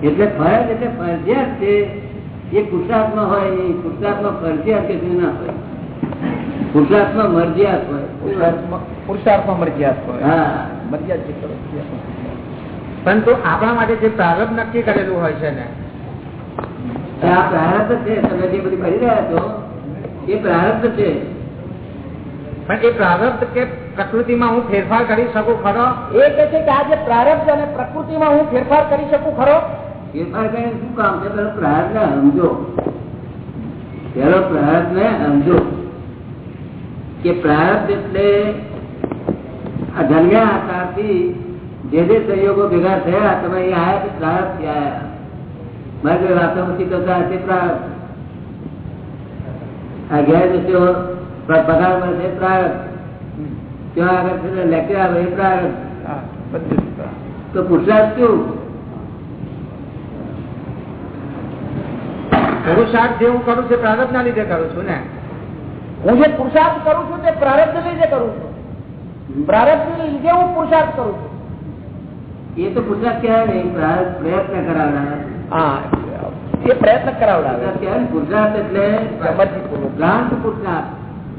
એટલે ફરજ એટલે ફરજિયાત છે. એ પુરુષાર્થમાં હોય એ પુરુષાર્થમાં ફરજિયાત કે ના હોય. પુરુષાર્થમાં મરજિયાત હોય. પુરુષાર્થમાં પુરુષાર્થમાં હોય. હા. મરજિયાત જે કરો તે. પરંતુ આપણા માટે જે પ્રારંભ નક્કી કરેલું હોય છે ને આ પ્રારબ્ધ છે તમે જે બધી કરી રહ્યા છો એ પ્રારબ્ધ છે. પણ એ પ્રારબ્ધ કે પ્રકૃતિમાં હું ફેરફાર કરી શકું ખરો? એ કે છે કે આ જે પ્રારબ્ધ અને પ્રકૃતિમાં હું ફેરફાર કરી શકું ખરો? ફેરફાર કરીને શું કામ છે? પેલો પ્રારબ્ધ ને સમજો. પેલો પ્રારબ્ધ ને સમજો. કે પ્રારબ્ધ એટલે આ જન્મ્યા ત્યારથી જે જે સહયોગો ભેગા થયા તમે એ આયા તો પ્રારબ્ધથી મારે કોઈ વાતો નથી કરતા તે પ્રારબ્ધ આ જશો પગાર મળશે પ્રારબ્ધ ત્યાં આગળ લેક્ચર આવે એ પ્રારબ્ધ. તો પુરુષાર્થ કેવું પુરુષાર્થ જે હું કરું છું પ્રારબ્ધ ના લીધે કરું છું ને. હું જે પુરુષાર્થ કરું છું તે પ્રારબ્ધ લીધે કરું છું. પ્રારબ્ધ લીધે હું પુરુષાર્થ કરું છું. એ તો પુરુષાર્થ કહેવાય પ્રયત્ન કરાવનાર. હા એ પ્રયત્ન કરાવડાવે. પુરુષાર્થ એટલે ભ્રાંત પુરુષાર્થ.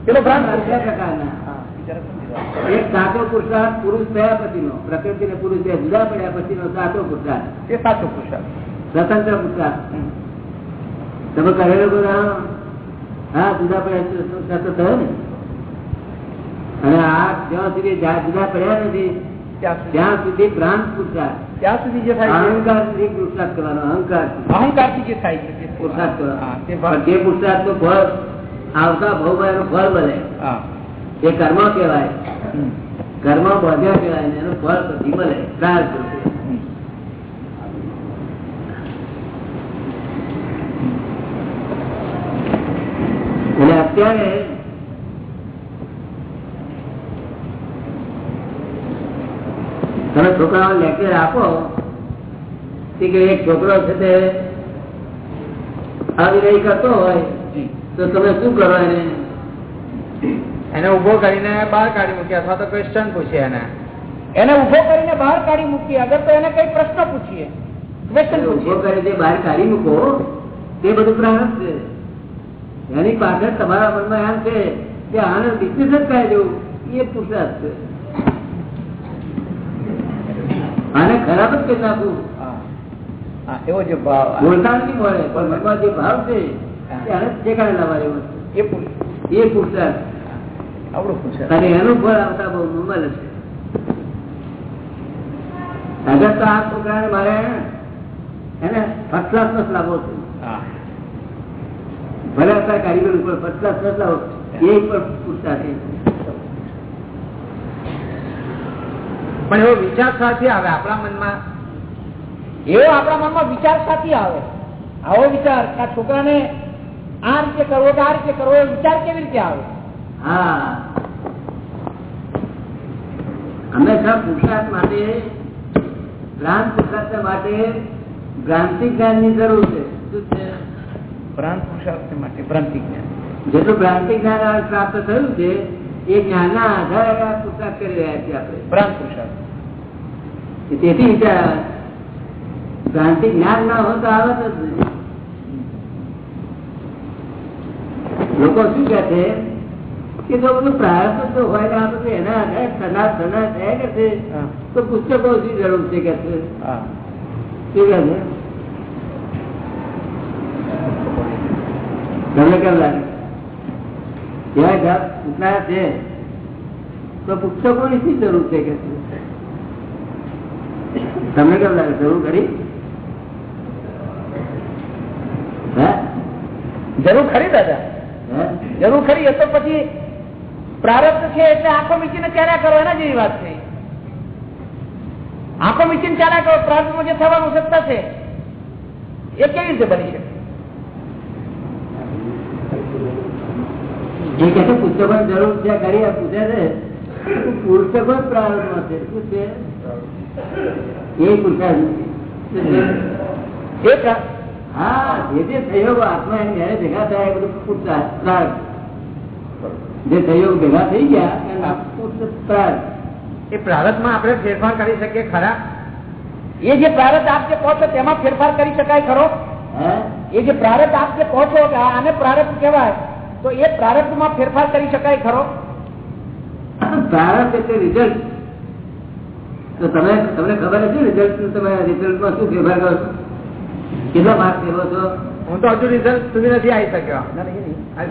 પેલો ભ્રાંત પ્રકારના. એક સાચો પુરુષાર્થ પુરુષ થયા પછીનો પ્રકૃતિ ને પુરુષ જુદા પડ્યા પછીનો સાચો પુરુષાર્થ. એ સાચો પુરુષાર્થ. સ્વતંત્ર પુરુષાર્થ. તમે કરેલો બધા હા જુદા પડ્યા તો થયો ને અને આ જ્યાં સુધી જુદા પડ્યા નથી ત્યાં સુધી. ભ્રાંત પુરુષાર્થ ત્યાં સુધી જે થાય અહંકાર સુધી પુરુષાર્થ કરવાનો અહંકાર અહંકારથી જે થાય છે કરવાનો. નું ફળ આવતા બને. હા. એ કર્મ કહેવાય. કર્મ બાંધ્યા કહેવાય એનું ફળ પછી મળે પ્રાર્થ હમ. તમે છોકરાઓ લેક્ચર આપો કે એક છોકરો છે તે આવી રહી કરતો હોય તો તમે શું કરો એને? એને ઊભો કરીને બહાર કાઢી મૂકી અથવા તો ક્વેશ્ચન પૂછીએ એને. એને ઊભો કરીને બહાર કાઢી મૂકીએ અગર તો એને કઈ પ્રશ્ન પૂછીએ ક્વેશ્ચન ઊભો કરીને બહાર કાઢી મૂકો તે બધું પ્રારંભ છે. એની પાછળ તમારા મનમાં એમ છે કે આને બિઝનેસ જ કહે દેવું એ પુરસાદ છે. આને ખરાબ જ કરી નાખવું એવો જે ભાવ બોલતા નથી મળે પણ મનમાં જે ભાવ છે તે આને લાવવા જેવો એ પુરુષ છે. એ પુરુષાર્થ આવડું પુરુષ અને એનું ફળ આવતા બહુ મળે છે અગર તો આ છોકરાને મારે એને ફર્સ્ટ ક્લાસ નો છે ભલે અત્યારે કારીગર ઉપર પચાસ લાવો એ પણ પૂછતા છે. પણ એવો વિચાર સાથે આવે આપણા મનમાં. એવો આપણા મનમાં વિચાર સાથે આવે. આવો વિચાર કે આ છોકરાને આ રીતે કરવો કે આ રીતે કરવો એ વિચાર કેવી રીતે આવે? હા. હંમેશા પુરુષાર્થ માટે જ્ઞાન પુરુષાર્થ માટે ભ્રાંતિ જ્ઞાનની જરૂર છે. શું છે? ભ્રાંત પુરુષાર્થ માટે ભ્રાંતિ જ્ઞાન. જેટલું ભ્રાંતિ જ્ઞાન પ્રાપ્ત થયું છે એ જ્ઞાનના આધારે આ પુરુષાર્થ કરી રહ્યા છીએ આપણે. ભ્રાંત પુરુષાર્થ. તેથી ભ્રાંતિ જ્ઞાન ના હોય તો આવત જ નહીં. લોકો શું કે છે? કે જો બધું પ્રાર્થ તો હોય ને એના આધારે સના સના થયા કે છે તો પુસ્તકો શું જરૂર છે કે છે? હા. શું કે છે? તમને કેમ લાગે. પૂછનારા છે તો પુસ્તકો ની શી જરૂર છે કે તમને કેમ લાગે જરૂર કરી હે? જરૂર ખરી દાદા. જરૂર ખરી એ તો પછી પ્રારબ્ધ છે એટલે આંખો મીચીને ચાલ્યા કરો એના જેવી વાત છે. આંખો મીચીને ચાલ્યા કરો પ્રારબ્ધમાં જે થવાનું સત્તા છે એ કેવી રીતે બની શકે? એ કે છે પુસ્તકોની જરૂર છે કરી પૂછે છે. પુસ્તકો જ પ્રારંભમાં છે. શું છે? એ પ્રા- હા જે જે સહયોગ આત્મા એને જયારે ભેગા થયા એ બધું પૂછતા પ્રાર્થ. જે સહયોગ ભેગા થઈ ગયા પ્રાર્થ. એ પ્રારબ્ધમાં આપણે ફેરફાર કરી શકીએ ખરા? એ જે પ્રારત આપ જે કહો છો તેમાં ફેરફાર કરી શકાય ખરો? હે? એ જે પ્રારત આપ જે કહો છો આને પ્રારત કહેવાય. તો એ પ્રારબ્ધમાં ફેરફાર કરી શકાય ખરો? પ્રારંભ એટલે રિઝલ્ટ તો તમે તમને ખબર છે રિઝલ્ટ તમે રિઝલ્ટમાં શું ફેરફાર કરો છો? કેટલા માર્ક ફેરવો છો? હું તો હજુ રિઝલ્ટ સુધી નથી આવી શક્યો.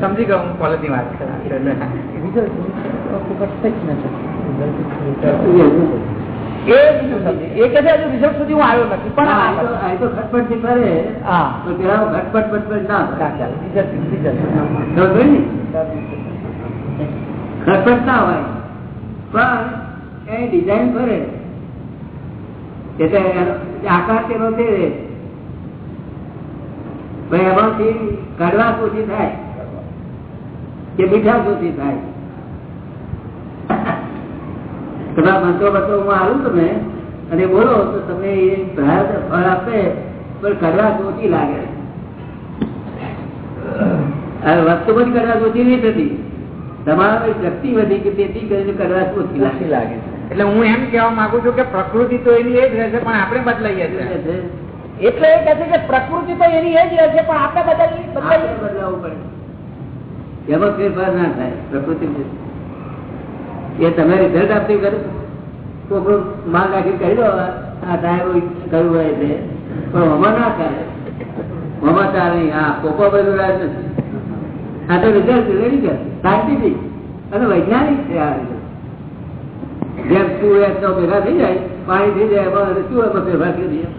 સમજી ગયો હું કોલેજની વાત કરું બીજું સમજે. એ કે છે હજુ રિઝલ્ટ સુધી હું આવ્યો નથી પણ તો- ખટપટ કરે હા. પણ પેલા ખટપટ પટપટ ના? ખટપટ હોય. પણ એ ડિઝાઇન કરે. એટલે આકાર તેનો છે એમાંથી કડવા ઓછી થાય. કે મીઠા ઓછી થાય. તમારા મંત્રો હું આવું તમે અને બોલો તો તમે એ ફળ આપે પણ કરવા જોતી લાગે. વસ્તુ પણ કરવા જોતી નહીં થતી. તમારા શક્તિ વધી કે તેથી કરીને કરવા ઓછી લાગે. એટલે હું એમ કેવા માંગુ છું કે પ્રકૃતિ તો એની એ જ રહેશે પણ આપણે બદલાઈએ છીએ. એટલે એ કહે છે કે પ્રકૃતિ તો એની એ જ રહેશે પણ આપણે બદલાવી બદલાવું પડે. એમાં ફેરફાર ના થાય પ્રકૃતિ એ તમે રિઝલ્ટ આપતી કરો કોકનું માલ રાખી કહી દો, આ સાહેબ કરવું હોય છે. પણ હમણાં ના કરે. હમણાં ચાલે હા કોકો બધું રાજ નથી આ તો રિઝલ્ટ રેડી છે. સાયન્ટિફિક અને વૈજ્ઞાનિક છે આ જેમ શું એક તો ભેગા થઈ જાય, પાણી થઈ જાય એમાં શું એમાં ભેગા થઈ જાય.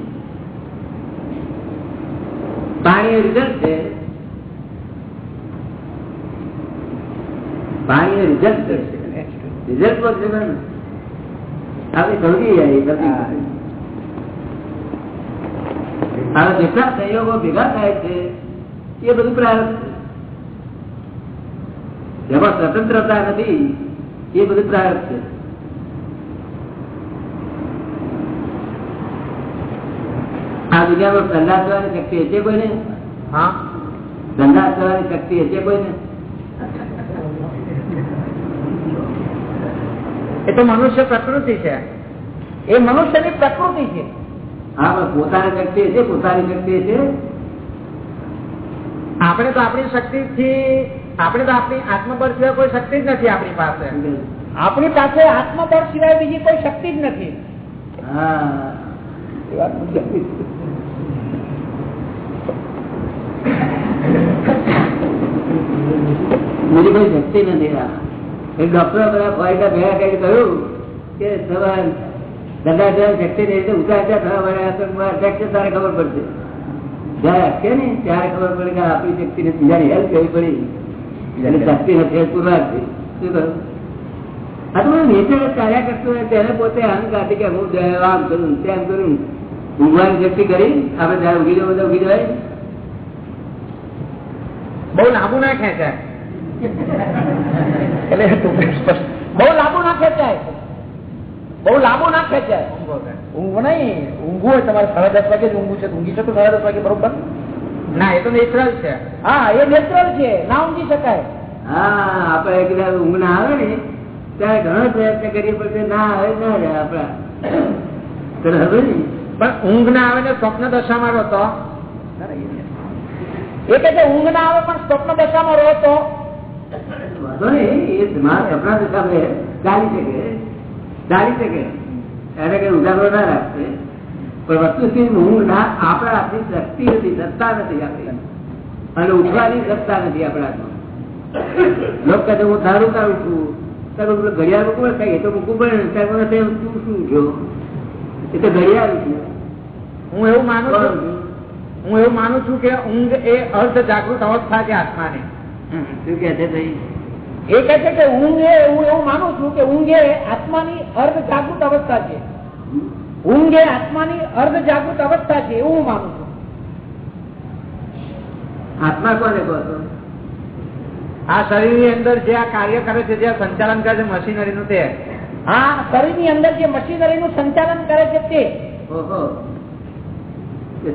પાણી રિઝલ્ટ છે. પાણી રિઝલ્ટ છે. રિઝલ્ટ પર છે આપણે સમજી જાય જેટલા સહયોગો ભેગા થાય છે એ બધું પ્રારંભ છે. જેમાં સ્વતંત્રતા નથી એ બધું પ્રારંભ છે. આ દુનિયામાં ધંધા કરવાની શક્તિ હશે કોઈને? હા. ધંધા કરવાની શક્તિ હશે કોઈને? એ તો મનુષ્ય પ્રકૃતિ છે. એ મનુષ્યની પ્રકૃતિ છે. હા પોતાની શક્તિ છે પોતાની શક્તિ છે? આપણે તો આપણી શક્તિ થી આપણે તો આપણી આત્મબળ સિવાય કોઈ શક્તિ જ નથી આપણી પાસે. આપણી પાસે આત્મબળ સિવાય બીજી કોઈ શક્તિ જ નથી. હા. બીજી કોઈ શક્તિ નથી ડોક્ટરો બધા ફોઈટા ભેગા કરી કહ્યું કે સવાર દાદા જવા શક્તિ નહીં તો ઉતાર થવા ફ્રેક્ચર તારે ખબર પડશે. જયારે અટકે ત્યારે ખબર પડે કે આપણી શક્તિ ને બીજાની હેલ્પ કરવી પડી. અને શું કહ્યું? આ જ કરતું હોય, તેને પોતે અહંકાર કે હું આમ કરું, તેમ કરું. ઊંઘવાની શક્તિ કરી, આપણે જયારે ઉગી જવું બધા ઉગી જવાય. બહુ લાંબુ ના ખેંચાય. એટલે બહુ લાંબુ ના ખેંચાય. બહુ લાંબુ ના ખેંચાય. ઊંઘ નહીં. ઊંઘવું હોય તમારે સાડા દસ વાગે જ ઊંઘવું છે. ઊંઘી શકો સાડા દસ વાગે બરોબર? ના એ તો નેચરલ છે. હા એ નેચરલ છે. ના ઊંઘી શકાય. હા આપડે કદાચ ઊંઘ ના આવે ને ત્યારે ઘણો પ્રયત્ન કરીએ પણ ના આવે ના રહે આપડા હવે ને પણ ઊંઘ ના આવે ને સ્વપ્ન દશામાં રહો તો? એ કે ઊંઘ ના આવે પણ સ્વપ્ન દશામાં રહો તો? ઉજાગરો ના રાખશે પણ વસ્તુ ઊંઘ ના આપણા હાથની શક્તિ નથી સત્તા નથી આપણી. અને ઉઠવાની સત્તા નથી આપણા લોકો કહે હું સારું કાઢું છું. તારું પેલું ઘડિયાળ મૂકવું થાય એ તો મૂકવું પડે ને. તું શું જો એ તો ઘડિયાળ છે. હું એવું માનું છું હું એવું માનું છું કે ઊંઘ એ અર્ધ જાગૃત અવસ્થા છે આત્માને. શું કે છે ભાઈ? એ કહે છે કે ઊંઘ એ હું એવું માનું છું કે ઊંઘ આત્માની અર્ધ જાગૃત અવસ્થા છે. ઊંઘ આત્માની અર્ધ જાગૃત અવસ્થા છે એવું હું માનું છું. આત્મા કોને કહો છો? આ શરીરની અંદર જે આ કાર્ય કરે છે જે આ સંચાલન કરે છે મશીનરી નું તે. હા શરીરની અંદર જે મશીનરી નું સંચાલન કરે છે તે. ઓહો.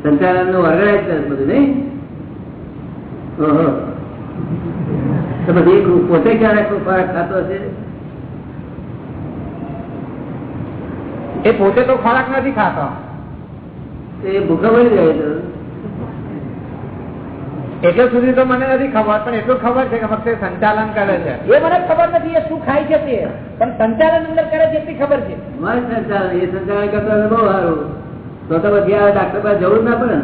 સંચાલનનું ઓર્ગનાઇઝ બધું નહીં? ઓહો. તો પોતે ક્યારે ખોરાક ખાતો હશે એ પોતે તો ખોરાક નથી ખાતો. એ ભૂખો બની જાય છે. એટલે સુધી તો મને નથી ખબર પણ એટલું ખબર છે કે ફક્ત સંચાલન કરે છે. એ મને ખબર નથી એ શું ખાય છે તે. પણ સંચાલન અંદર કરે છે એટલી ખબર છે. મારે સંચાલન એ સંચાલન કરતા બહુ સારું. તો તો પછી આ ડાક્ટર પાસે જવું ના પડે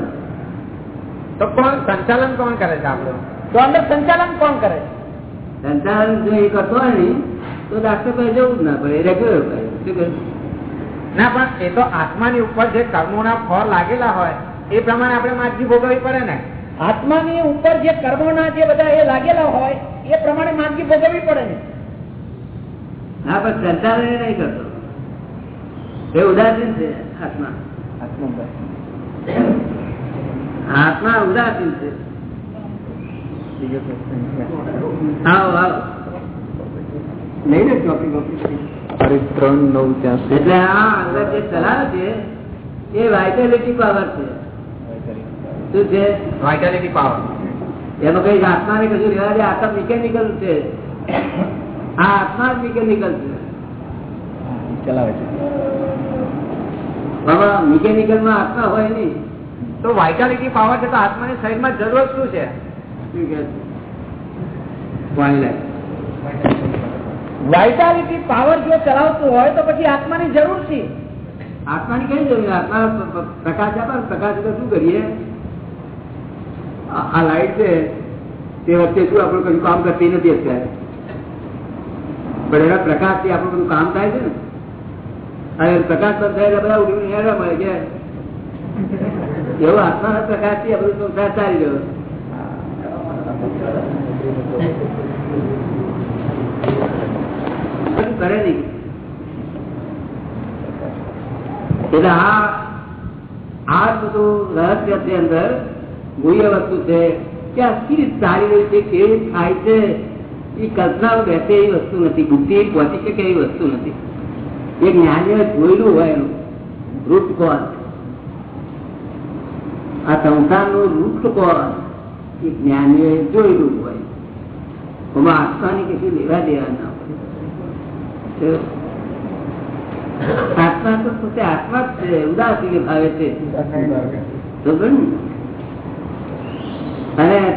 તો કોણ સંચાલન કોણ કરે છે આપણું? તો અંદર સંચાલન કોણ કરે છે? સંચાલન જો એ કરતો હોય ને તો ડાક્ટર પાસે જવું જ ના પડે રેગ્યુલર કરે શું કરે ના પણ એ તો આત્માની ઉપર જે કર્મોના ફળ લાગેલા હોય એ પ્રમાણે આપણે માજી ભોગવવી પડે ને. આત્માની ઉપર જે કર્મોના જે બધા એ લાગેલા હોય એ પ્રમાણે માજી ભોગવવી પડે ને. હા પણ શ્રદ્ધા એ નહીં કરતો. એ ઉદાસીન છે આત્મા. આત્મા ઉદાસીન છે. આવો આવો નહીં ને ચોપડી બોપડી ત્રણ નવ ત્યાંસી એટલે આ અંદર જે ચલાવે છે એ વાઇટાલિટી પાવર છે. શું છે? વાઇટાલિટી પાવર એમાં કઈ આત્મા ને કશું લેવા દે આત્મા મિકેનિકલ છે. આ આત્મા જ મિકેનિકલ છે. ચલાવે છે. બાબા મિકેનિકલમાં આત્મા હોય નહીં. તો વાઇટાલિટી પાવર છે તો આત્માની શરીરમાં જરૂર શું છે? શું કે પાણી લાય. વાઇટાલિટી પાવર જો ચલાવતું હોય તો પછી આત્માની જરૂર છે. આત્માની કઈ જરૂર આત્મા પ્રકાશ આપે પ્રકાશ શું કરીએ? આ લાઈટ છે તે વખતે શું આપણું કશું કામ કરતી નથી અત્યારે? પણ એના પ્રકાશથી આપણું બધું કામ થાય છે ને? અને પ્રકાશ બંધ થાય એટલે બધા ઉડી હેરવા મળે કે એવો આત્માના પ્રકાશથી આ બધું સંસાર ચાલી રહ્યો કરે નહીં. એટલે આ આ બધું રહસ્ય છે અંદર. ગુહ્ય વસ્તુ છે. કે આ રીતે ચાલી રહી છે, કેવી થાય છે, એ કલ્પના બેસે એવી વસ્તુ નથી. બુદ્ધિ પહોંચી શકે એવી વસ્તુ નથી. એ જ્ઞાનીએ જોયેલું હોય એનું. રૂટ કોણ આ સંસારનું રૂટ કોણ એ જ્ઞાનીએ જોયેલું હોય. અને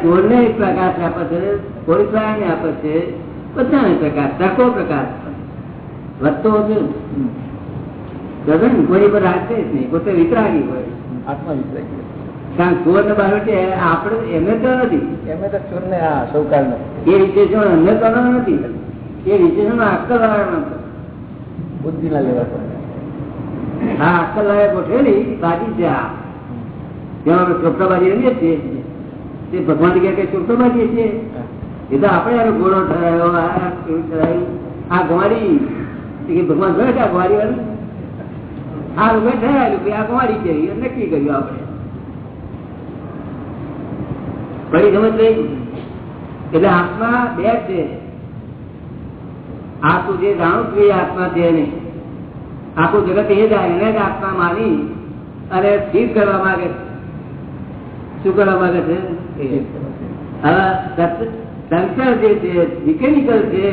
ચોરને પ્રકાશ આપે છે પ્રાણી આપે છે, બધાને પ્રકાશ તકો પ્રકાશ વધતો હતો કોઈ પર રાખે જ નહીં, પોતે વિતરાગી હોય. આત્મા વિતરાય કારણ ચોર ને બાળકે આપણે એમને તો નથી. એમને તો ચોર ને સૌકાર નથી એ વિશેષણ અમને તો નથી. એ વિશેષણ અક્કલ વાળા બુદ્ધિ ના લેવા હા અક્કલ વાળા ગોઠવેલી છે આ. જેમાં આપણે ચોપટાબાજી રમીએ છીએ. તે ભગવાન કહે કે ચોપટાબાજી છીએ? એ તો આપણે યાર ગોળો ઠરાયો આ ઠરાયું આ ગવાડી કે ભગવાન જોયે છે આ ગવાડી વાળું આ લોકો ઠરાયેલું કે આ ગવાડી કે નક્કી કર્યું આપણે. પડી સમજ રહી એટલે આત્મા બે છે. આ તું જે જાણું છું એ આત્મા છે નહીં. આખું જગત એ જાય એને જ આત્મા માની અને સ્થિર કરવા માંગે. શું કરવા માંગે છે? હવે સંસાર જે છે મિકેનિકલ છે,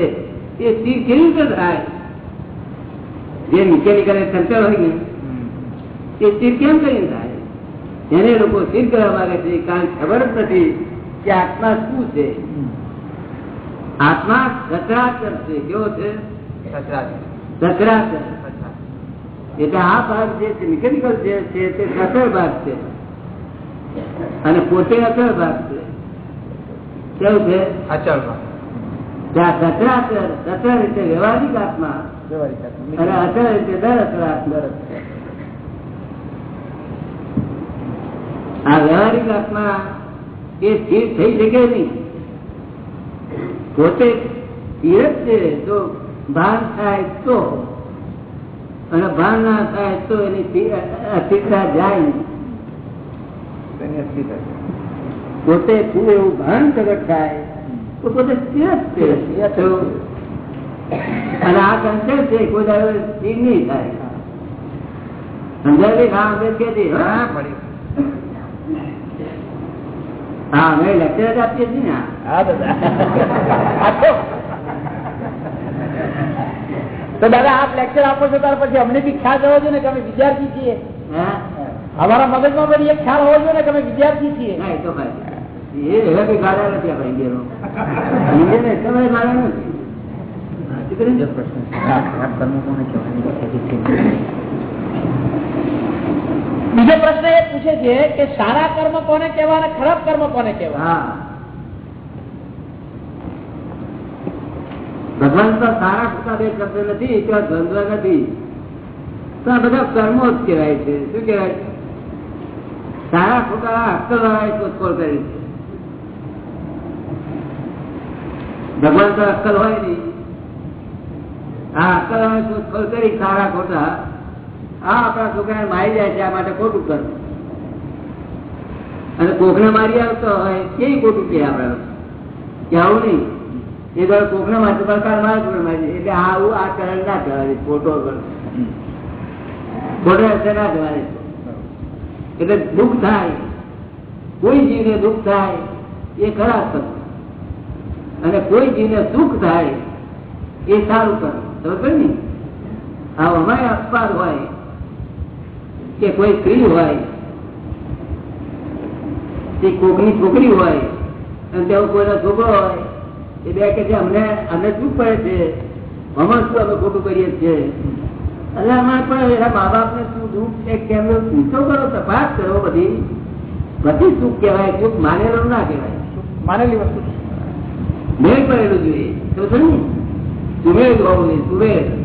એ સ્થિર કેવી રીતે થાય? જે મિકેનિકલ સંસાર હોય ને, એ સ્થિર કેમ કરીને થાય? એને લોકો સ્થિર કરવા માંગે છે કારણ ખબર જ નથી કે આત્મા શું છે. આત્મા સચરાચર છે. કેવો છે? સચરાચર. એટલે આ ભાગ જે મિકેનિકલ જે છે તે સચળ ભાગ છે. અને પોતે અચળ ભાગ છે. કેવું છે? અચળ ભાગ. સચરાચર સચળ રીતે વ્યવહારિક આત્મા અને અચળ રીતે દર અચળ આત્મા. આ વ્યવહારિક આત્મા એ સ્થિર થઈ શકે નહીં. પોતે સ્થિર જ છે તો ભાન થાય તો. અને ભાન ના થાય તો એની અસ્થિરતા જાય નહીં. પોતે શું એવું ભાન પ્રગટ થાય તો પોતે સ્થિર જ છે. અને આ સંચળ છે કોઈ સ્થિર નહીં થાય. સમજાવી હા કે હા હા અમે લેક્ચર જ આપીએ છીએ ને. હા દાદા તો દાદા આપ લેક્ચર આપો છો ત્યાર પછી અમને બી ખ્યાલ હોવો જોઈએ ને કે અમે વિદ્યાર્થી છીએ. હા? અમારા મગજમાં પણ એ ખ્યાલ હોવો જોઈએ ને કે અમે વિદ્યાર્થી છીએ. ના, એ તો ભાઈ. એ કઈ ગાળા નથી આપણા ઇન્ડિયનો. ઇન્ડિયન એટલા ગાળા નથી. સાચું કર્યું ને? બીજો પ્રશ્ન એ પૂછે છે કે સારા કર્મ કોને કહેવા અને ખરાબ કર્મ કોને કહેવા ભગવાન તો સારા ખોટા બે કરતો નથી ત્યાં ધંધો નથી. તો આ બધા કર્મો જ કહેવાય છે. શું કહેવાય? સારા ખોટા હક્કો વાળા શોધખોળ કરી છે. ભગવાન તો અક્કલ હોય નહીં. આ અક્કલ વાળા શોધખોળ કરી, સારા ખોટા આ આપણા છોકરાને મારી જાય છે, આ માટે ખોટું કરવું અને કોકને મારી આવતો હોય, કેવી ખોટું કે આપણે કે નહીં. એ તો કોકને મારતો પડકાર મારે છોકરા મારી એટલે આવું આ કરણ ના કહેવાય, ખોટો ખોટો રસ્તે ના કહેવાય. એટલે દુઃખ થાય. કોઈ જીવને દુઃખ થાય, એ ખરાબ કરવું અને કોઈ જીવને સુખ થાય, એ સારું કરવું સમજ ને? આ અમારે અપવાદ હોય કે કોઈ સ્ત્રી હોય તે કોકની છોકરી હોય અને તેવો કોઈનો છોકરો હોય એ બે કે છે અમને અમને શું પડે છે? અમે શું અમે ખોટું કરીએ છીએ? અને અમારે પણ એના મા બાપને શું દુઃખ એક કેમનો પૂછો કરો તપાસ કરો બધી. બધી સુખ કહેવાય સુખ માનેલું ના કહેવાય. માનેલી વસ્તુ છે. મેળ પડેલું જોઈએ. તો ને સુમેળ હોવું નહીં સુમેળ.